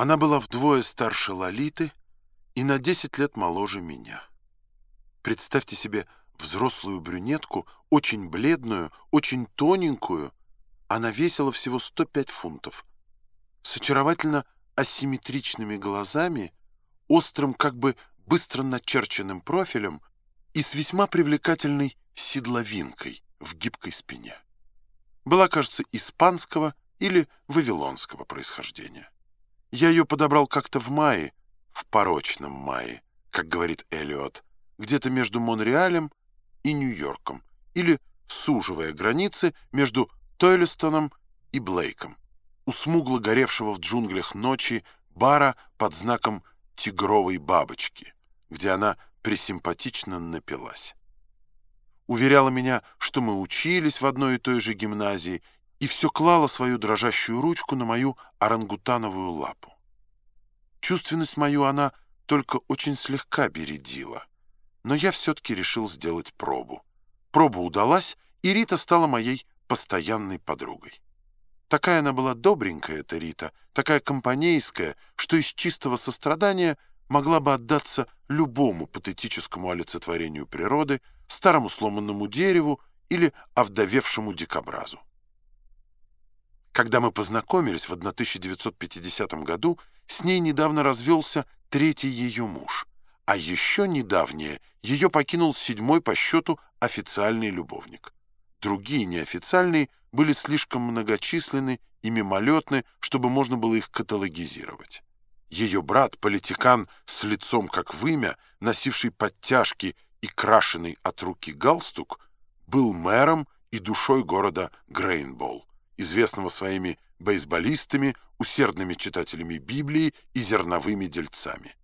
Она была вдвое старше Лолиты и на 10 лет моложе меня. Представьте себе взрослую брюнетку, очень бледную, очень тоненькую. Она весила всего 105 фунтов. С очаровательно асимметричными глазами, острым, как бы быстро начерченным профилем и с весьма привлекательной седловинкой в гибкой спине. Была, кажется, испанского или вавилонского происхождения. Я ее подобрал как-то в мае, в порочном мае, как говорит Эллиот, где-то между Монреалем и Нью-Йорком, или суживая границы между Тойлестоном и Блейком, у смугло горевшего в джунглях ночи бара под знаком «Тигровой бабочки», где она пресимпатично напилась. Уверяла меня, что мы учились в одной и той же гимназии и все клала свою дрожащую ручку на мою орангутановую лапу. Чувственность мою она только очень слегка бередила, но я все-таки решил сделать пробу. Проба удалась, и Рита стала моей постоянной подругой. Такая она была добренькая, эта Рита, такая компанейская, что из чистого сострадания могла бы отдаться любому патетическому олицетворению природы, старому сломанному дереву или овдовевшему дикобразу. Когда мы познакомились в 1950 году, с ней недавно развелся третий ее муж, а еще недавнее ее покинул седьмой по счету официальный любовник. Другие неофициальные были слишком многочисленны и мимолетны, чтобы можно было их каталогизировать. Ее брат, политикан с лицом как вымя, носивший подтяжки и крашеный от руки галстук, был мэром и душой города Грейнболл известного своими бейсболистами, усердными читателями Библии и зерновыми дельцами.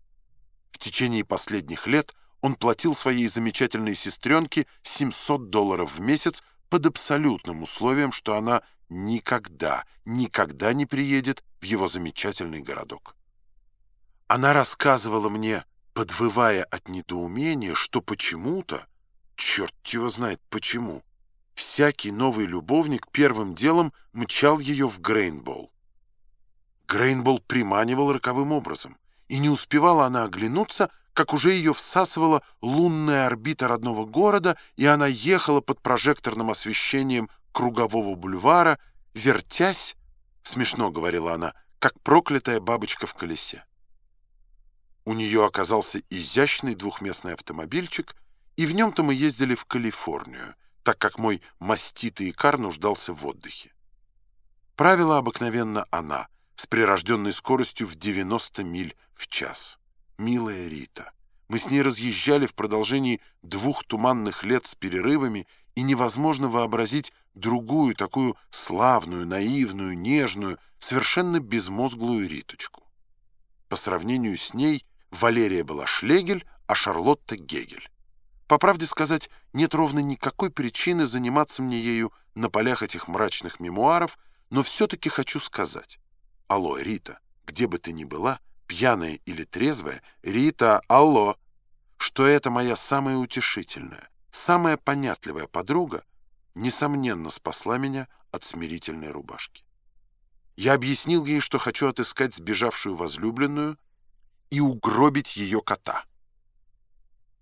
В течение последних лет он платил своей замечательной сестренке 700 долларов в месяц под абсолютным условием, что она никогда, никогда не приедет в его замечательный городок. Она рассказывала мне, подвывая от недоумения, что почему-то, черт его знает почему, всякий новый любовник первым делом мчал ее в Грейнболл. Грейнболл приманивал роковым образом, и не успевала она оглянуться, как уже ее всасывала лунная орбита родного города, и она ехала под прожекторным освещением кругового бульвара, вертясь, смешно говорила она, как проклятая бабочка в колесе. У нее оказался изящный двухместный автомобильчик, и в нем-то мы ездили в Калифорнию — так как мой маститый икар нуждался в отдыхе. Правила обыкновенно она, с прирожденной скоростью в 90 миль в час. Милая Рита. Мы с ней разъезжали в продолжении двух туманных лет с перерывами, и невозможно вообразить другую, такую славную, наивную, нежную, совершенно безмозглую Риточку. По сравнению с ней Валерия была Шлегель, а Шарлотта — Гегель. По правде сказать, нет ровно никакой причины заниматься мне ею на полях этих мрачных мемуаров, но все-таки хочу сказать. Алло, Рита, где бы ты ни была, пьяная или трезвая, Рита, алло, что это моя самая утешительная, самая понятливая подруга, несомненно спасла меня от смирительной рубашки. Я объяснил ей, что хочу отыскать сбежавшую возлюбленную и угробить ее кота.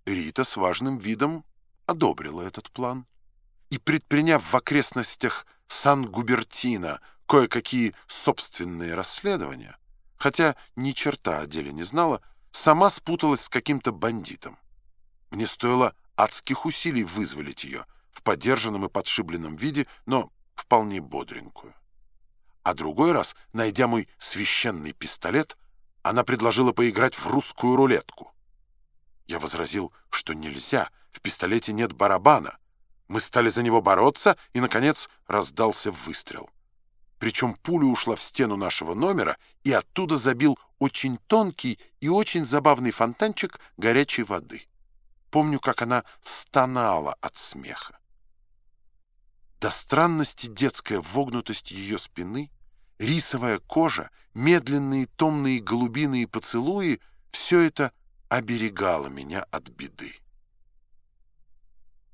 Рита с важным видом одобрила этот план. И, предприняв в окрестностях Сан-Губертина кое-какие собственные расследования, хотя ни черта о деле не знала, сама спуталась с каким-то бандитом. Мне стоило адских усилий вызволить ее в подержанном и подшибленном виде, но вполне бодренькую. А другой раз, найдя мой священный пистолет, она предложила поиграть в русскую рулетку. Я возразил, что нельзя, в пистолете нет барабана. Мы стали за него бороться, и, наконец, раздался выстрел. Причем пуля ушла в стену нашего номера, и оттуда забил очень тонкий и очень забавный фонтанчик горячей воды. Помню, как она стонала от смеха. До странности детская вогнутость ее спины, рисовая кожа, медленные томные голубиные поцелуи — все это — оберегала меня от беды.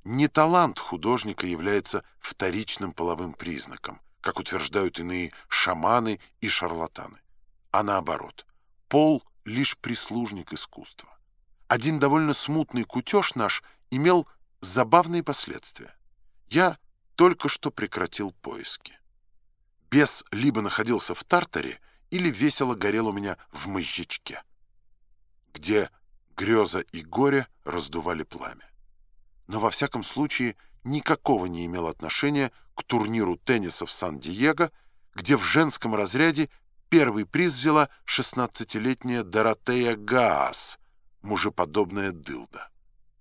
Не талант художника является вторичным половым признаком, как утверждают иные шаманы и шарлатаны, а наоборот, Пол — лишь прислужник искусства. Один довольно смутный кутеж наш имел забавные последствия. Я только что прекратил поиски. Бес либо находился в Тартаре, или весело горел у меня в мозжечке, где греза и горе раздували пламя. Но во всяком случае никакого не имел отношения к турниру тенниса в Сан-Диего, где в женском разряде первый приз взяла 16-летняя Доротея Гаас, мужеподобная дылда.